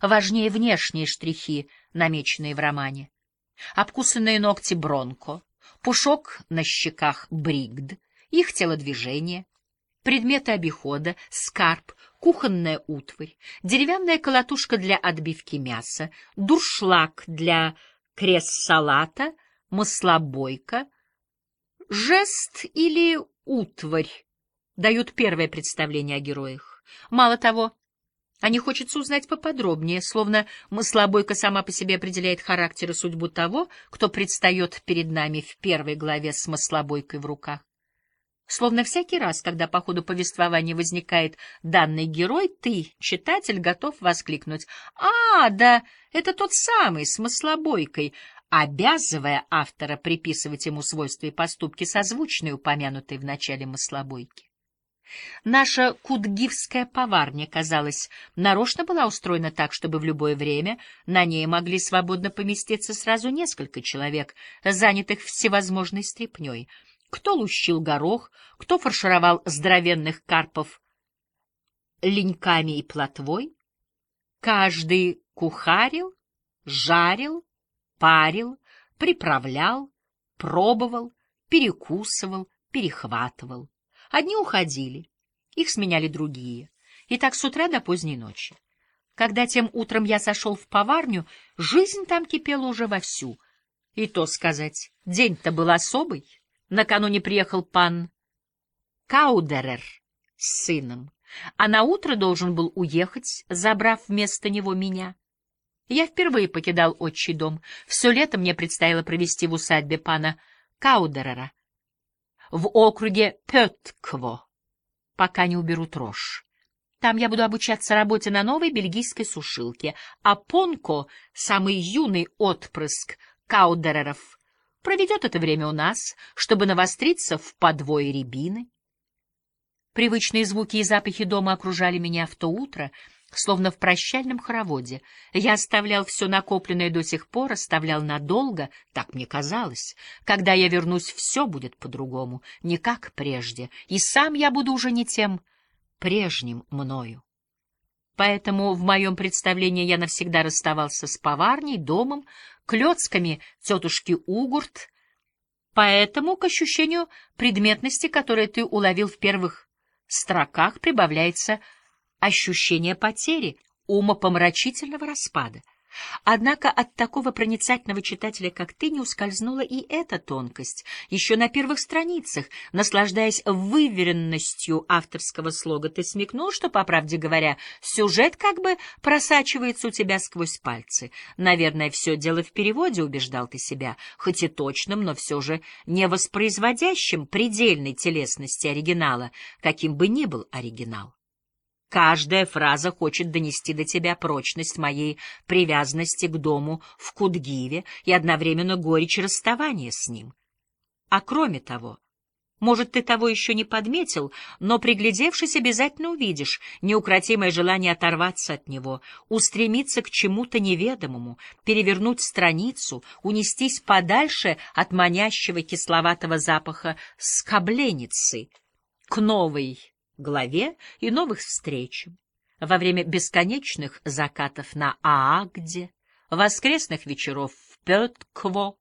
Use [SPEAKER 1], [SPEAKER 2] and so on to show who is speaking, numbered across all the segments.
[SPEAKER 1] важнее внешние штрихи, намеченные в романе. Обкусанные ногти Бронко, пушок на щеках Бригд, их телодвижение, предметы обихода, скарб, кухонная утварь, деревянная колотушка для отбивки мяса, дуршлаг для крес-салата, маслобойка, жест или утварь дают первое представление о героях. Мало того, а не хочется узнать поподробнее, словно маслобойка сама по себе определяет характер и судьбу того, кто предстает перед нами в первой главе с маслобойкой в руках. Словно всякий раз, когда по ходу повествования возникает данный герой, ты, читатель, готов воскликнуть «А, да, это тот самый, с маслобойкой», обязывая автора приписывать ему свойства и поступки, созвучные упомянутой в начале маслобойки. Наша кудгивская поварня, казалось, нарочно была устроена так, чтобы в любое время на ней могли свободно поместиться сразу несколько человек, занятых всевозможной стряпней. Кто лущил горох, кто фаршировал здоровенных карпов леньками и плотвой. Каждый кухарил, жарил, парил, приправлял, пробовал, перекусывал, перехватывал. Одни уходили, их сменяли другие. И так с утра до поздней ночи. Когда тем утром я сошел в поварню, жизнь там кипела уже вовсю. И то сказать, день-то был особый. Накануне приехал пан Каудерер с сыном, а на утро должен был уехать, забрав вместо него меня. Я впервые покидал отчий дом. Все лето мне предстояло провести в усадьбе пана Каудерера в округе Петкво, пока не уберут рожь. Там я буду обучаться работе на новой бельгийской сушилке, а Понко, самый юный отпрыск Каудереров, проведет это время у нас, чтобы навостриться в подвое рябины. Привычные звуки и запахи дома окружали меня в то утро — словно в прощальном хороводе. Я оставлял все накопленное до сих пор, оставлял надолго, так мне казалось. Когда я вернусь, все будет по-другому, не как прежде, и сам я буду уже не тем прежним мною. Поэтому в моем представлении я навсегда расставался с поварней, домом, клетками тетушки Угурт, поэтому к ощущению предметности, которое ты уловил в первых строках, прибавляется ощущение потери, умопомрачительного распада. Однако от такого проницательного читателя, как ты, не ускользнула и эта тонкость. Еще на первых страницах, наслаждаясь выверенностью авторского слога, ты смекнул, что, по правде говоря, сюжет как бы просачивается у тебя сквозь пальцы. Наверное, все дело в переводе, убеждал ты себя, хоть и точным, но все же не воспроизводящим предельной телесности оригинала, каким бы ни был оригинал. Каждая фраза хочет донести до тебя прочность моей привязанности к дому в Кудгиве и одновременно горечь расставания с ним. А кроме того, может, ты того еще не подметил, но, приглядевшись, обязательно увидишь неукротимое желание оторваться от него, устремиться к чему-то неведомому, перевернуть страницу, унестись подальше от манящего кисловатого запаха скобленицы, к новой главе и новых встреч. Во время бесконечных закатов на Аагде, воскресных вечеров в Петкво,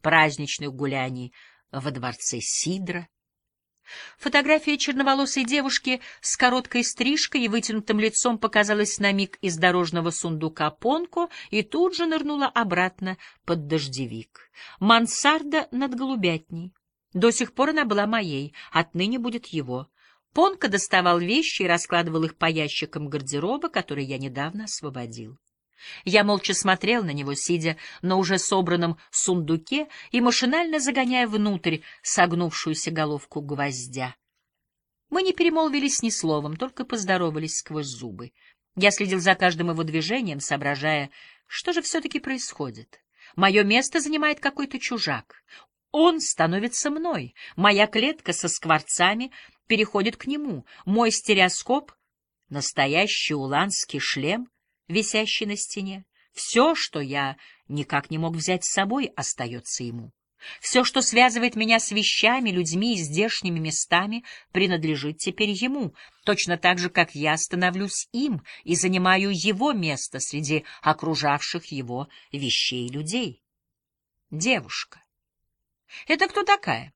[SPEAKER 1] праздничных гуляний во дворце Сидра. Фотография черноволосой девушки с короткой стрижкой и вытянутым лицом показалась на миг из дорожного сундука Понко и тут же нырнула обратно под дождевик. Мансарда над голубятней. До сих пор она была моей, отныне будет его. Понка доставал вещи и раскладывал их по ящикам гардероба, который я недавно освободил. Я молча смотрел на него, сидя на уже собранном сундуке и машинально загоняя внутрь согнувшуюся головку гвоздя. Мы не перемолвились ни словом, только поздоровались сквозь зубы. Я следил за каждым его движением, соображая, что же все-таки происходит. Мое место занимает какой-то чужак. Он становится мной. Моя клетка со скворцами — переходит к нему. Мой стереоскоп — настоящий уланский шлем, висящий на стене. Все, что я никак не мог взять с собой, остается ему. Все, что связывает меня с вещами, людьми и здешними местами, принадлежит теперь ему, точно так же, как я становлюсь им и занимаю его место среди окружавших его вещей и людей. Девушка. Это кто такая? —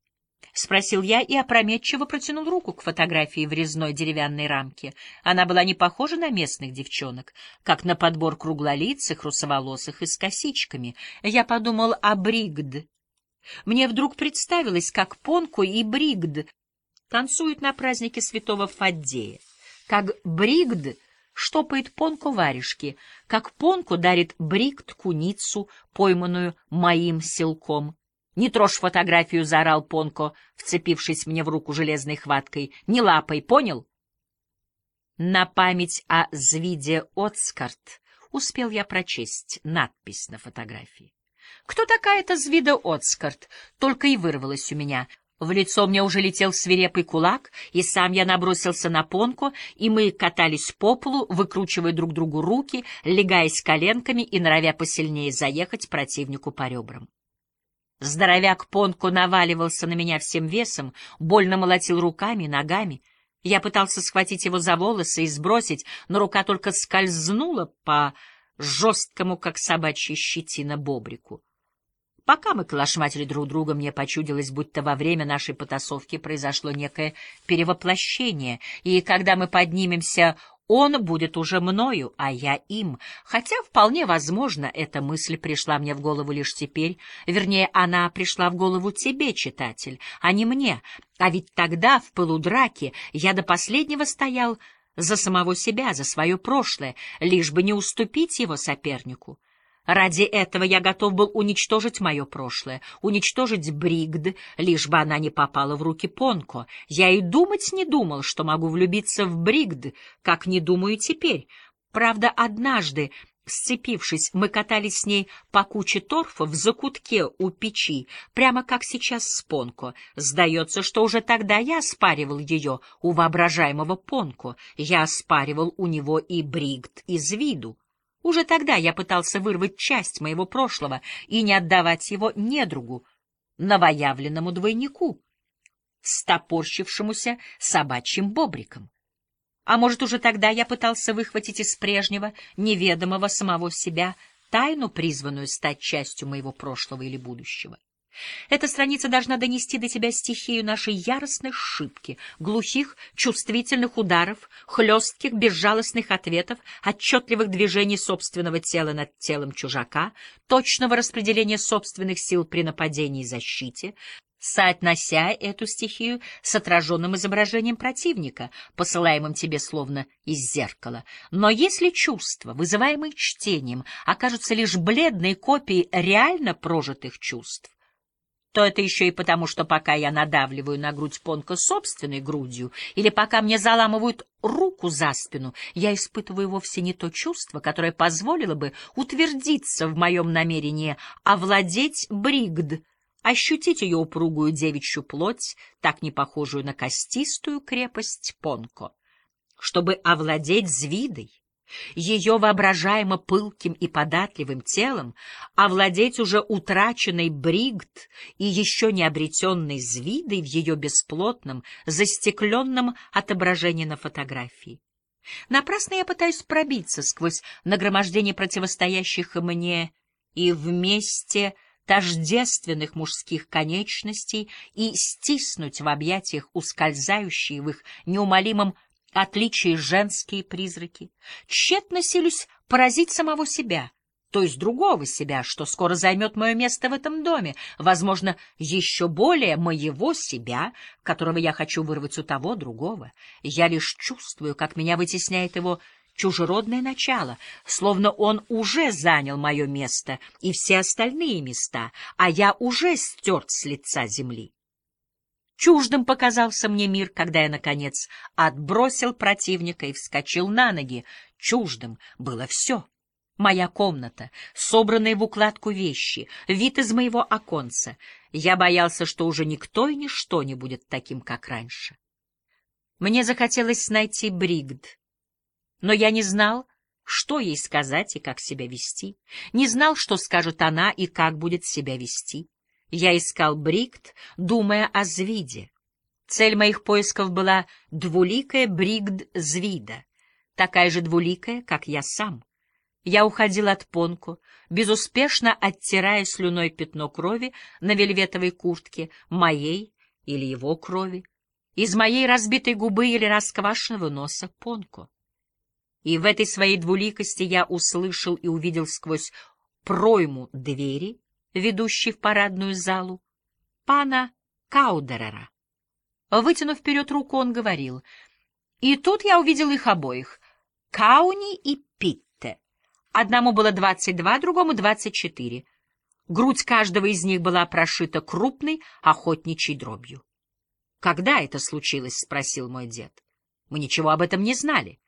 [SPEAKER 1] спросил я и опрометчиво протянул руку к фотографии в резной деревянной рамке. Она была не похожа на местных девчонок, как на подбор круглолицых, русоволосых и с косичками. Я подумал о Бригд. Мне вдруг представилось, как Понку и Бригд танцуют на празднике святого Фаддея, как Бригд штопает Понку варежки, как Понку дарит Бригд куницу, пойманную моим селком. «Не трожь фотографию!» — заорал Понко, вцепившись мне в руку железной хваткой. «Не лапой, понял?» На память о Звиде Отскарт успел я прочесть надпись на фотографии. «Кто такая эта Звида Отскарт?» Только и вырвалось у меня. В лицо мне уже летел свирепый кулак, и сам я набросился на Понко, и мы катались по полу, выкручивая друг другу руки, легаясь коленками и норовя посильнее заехать противнику по ребрам. Здоровяк Понко наваливался на меня всем весом, больно молотил руками, ногами. Я пытался схватить его за волосы и сбросить, но рука только скользнула по жесткому, как собачья щетина, бобрику. Пока мы клашматили друг друга, мне почудилось, будто во время нашей потасовки произошло некое перевоплощение, и когда мы поднимемся он будет уже мною, а я им. Хотя вполне возможно, эта мысль пришла мне в голову лишь теперь. Вернее, она пришла в голову тебе, читатель, а не мне. А ведь тогда, в пылу драки, я до последнего стоял за самого себя, за свое прошлое, лишь бы не уступить его сопернику. Ради этого я готов был уничтожить мое прошлое, уничтожить Бригд, лишь бы она не попала в руки Понко. Я и думать не думал, что могу влюбиться в Бригд, как не думаю теперь. Правда, однажды, сцепившись, мы катались с ней по куче торфа в закутке у печи, прямо как сейчас с Понко. Сдается, что уже тогда я спаривал ее у воображаемого Понко. Я спаривал у него и Бригд из виду. Уже тогда я пытался вырвать часть моего прошлого и не отдавать его недругу, новоявленному двойнику, стопорщившемуся собачьим бобриком. А может, уже тогда я пытался выхватить из прежнего, неведомого самого себя, тайну, призванную стать частью моего прошлого или будущего. Эта страница должна донести до тебя стихию нашей яростной шибки, глухих, чувствительных ударов, хлестких, безжалостных ответов, отчетливых движений собственного тела над телом чужака, точного распределения собственных сил при нападении и защите, соотнося эту стихию с отраженным изображением противника, посылаемым тебе словно из зеркала. Но если чувства, вызываемые чтением, окажутся лишь бледной копией реально прожитых чувств, то это еще и потому, что пока я надавливаю на грудь Понка собственной грудью, или пока мне заламывают руку за спину, я испытываю вовсе не то чувство, которое позволило бы утвердиться в моем намерении овладеть Бригд, ощутить ее упругую девичью плоть, так не похожую на костистую крепость Понко. Чтобы овладеть Звидой, ее воображаемо пылким и податливым телом, овладеть уже утраченной Бригд и еще не обретенной Звидой в ее бесплотном, застекленном отображении на фотографии. Напрасно я пытаюсь пробиться сквозь нагромождение противостоящих мне и вместе тождественных мужских конечностей и стиснуть в объятиях ускользающие в их неумолимом отличие женские призраки. Тщетно силюсь поразить самого себя, то есть другого себя, что скоро займет мое место в этом доме, возможно, еще более моего себя, которого я хочу вырвать у того другого. Я лишь чувствую, как меня вытесняет его чужеродное начало, словно он уже занял мое место и все остальные места, а я уже стерт с лица земли. Чуждым показался мне мир, когда я, наконец, отбросил противника и вскочил на ноги. Чуждым было все. Моя комната, собранные в укладку вещи, вид из моего оконца. Я боялся, что уже никто и ничто не будет таким, как раньше. Мне захотелось найти Бригд, но я не знал, что ей сказать и как себя вести, не знал, что скажет она и как будет себя вести. Я искал Брикт, думая о Звиде. Цель моих поисков была двуликая Бригд-Звида, такая же двуликая, как я сам. Я уходил от Понку, безуспешно оттирая слюной пятно крови на вельветовой куртке, моей или его крови, из моей разбитой губы или расквашенного носа Понко. И в этой своей двуликости я услышал и увидел сквозь пройму двери, ведущей в парадную залу, пана Каудерера. Вытянув вперед руку, он говорил, и тут я увидел их обоих, Кауни и Питте. Одному было двадцать два, другому двадцать четыре. Грудь каждого из них была прошита крупной охотничьей дробью. «Когда это случилось?» — спросил мой дед. «Мы ничего об этом не знали.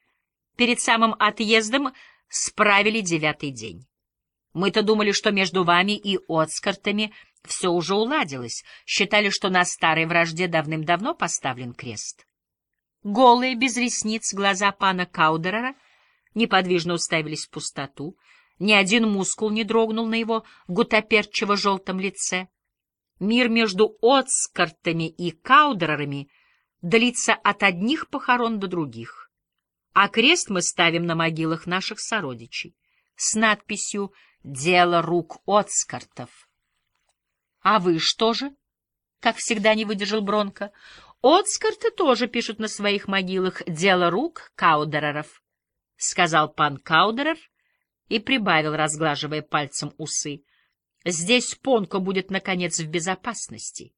[SPEAKER 1] Перед самым отъездом справили девятый день. Мы-то думали, что между вами и Отскартами все уже уладилось, считали, что на старой вражде давным-давно поставлен крест. Голые, без ресниц, глаза пана Каудерера неподвижно уставились в пустоту, ни один мускул не дрогнул на его гутоперчиво-желтом лице. Мир между Отскартами и Каудерерами длится от одних похорон до других, а крест мы ставим на могилах наших сородичей с надписью «Дело рук Отскартов». А вы что же? Как всегда не выдержал Бронко. Отскарты тоже пишут на своих могилах «Дело рук Каудереров», — сказал пан Каудерер и прибавил, разглаживая пальцем усы. Здесь Понко будет, наконец, в безопасности.